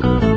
Bir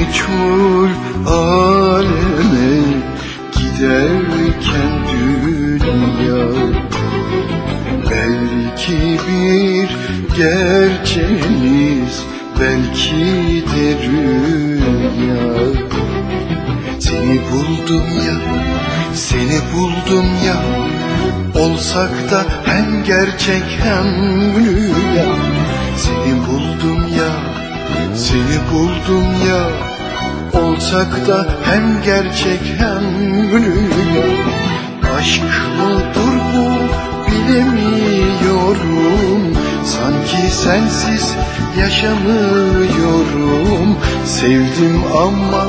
meçhul aleme giderken dünya. Belki bir gerçeğimiz belki de rüya. Seni buldum ya, seni buldum ya. Olsak da hem gerçek hem rüya. Seni buldum ya, seni buldum ya Olsak da hem gerçek hem rüya Aşk mıdır bu bilemiyorum. Sanki sensiz yaşamıyorum. Sevdim ama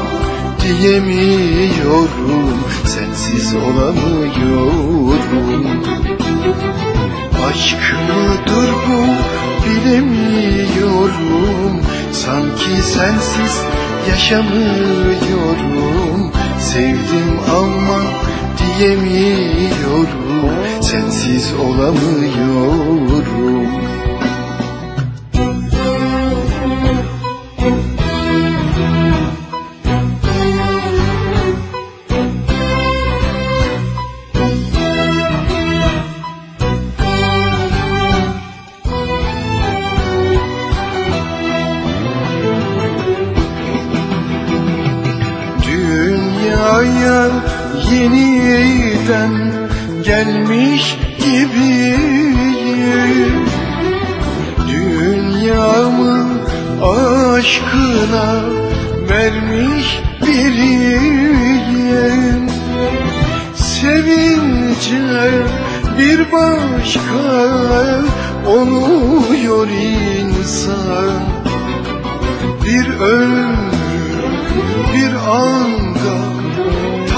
diyemiyorum. Sensiz olamıyorum. Aşk mıdır bu bilemiyorum. Sanki sensiz yaşamıyorum. Sevdim ama diyemiyorum. Sensiz olamıyorum yeniden gelmiş gibiyim Dünyamı aşkına vermiş biriyim. Sevince bir başka oluyor insan. Bir ömür bir anda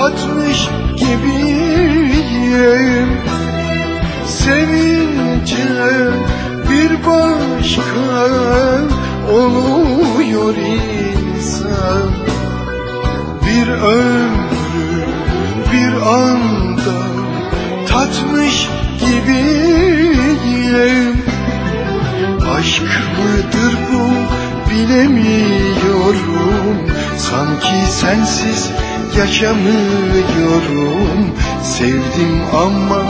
tatmış gibiyim. Sevince bir başka oluyor insan. Bir ömrü bir anda tatmış gibiyim. Aşk mıdır bu bilemiyorum. Sanki sensiz yaşamıyorum. Sevdim ama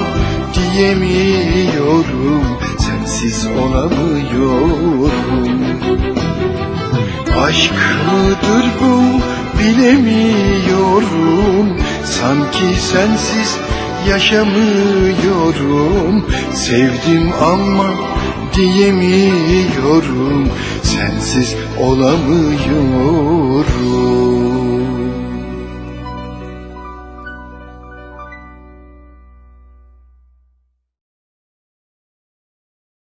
diyemiyorum. Sensiz olamıyorum. Aşk mıdır bu? Bilemiyorum. Sanki sensiz yaşamıyorum. Sevdim ama diyemiyorum. Sensiz olamıyorum